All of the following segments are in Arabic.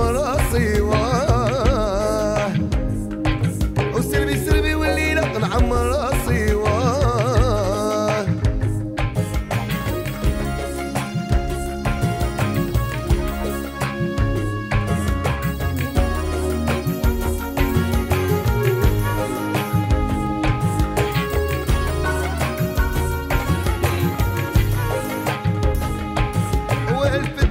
راسي واه وسربي سربي والليلة طلع راسي واه والف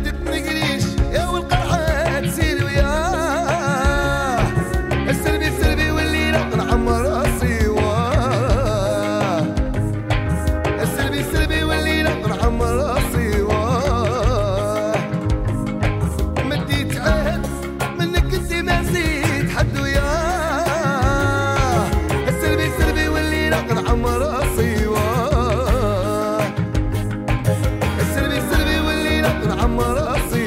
عم راسي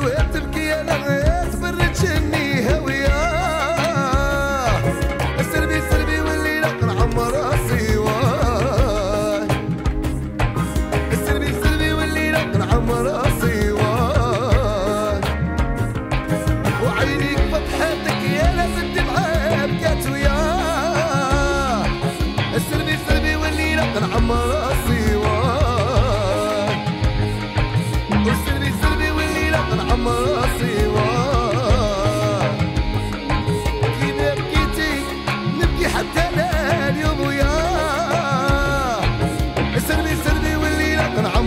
الوقت الكيلان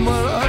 summer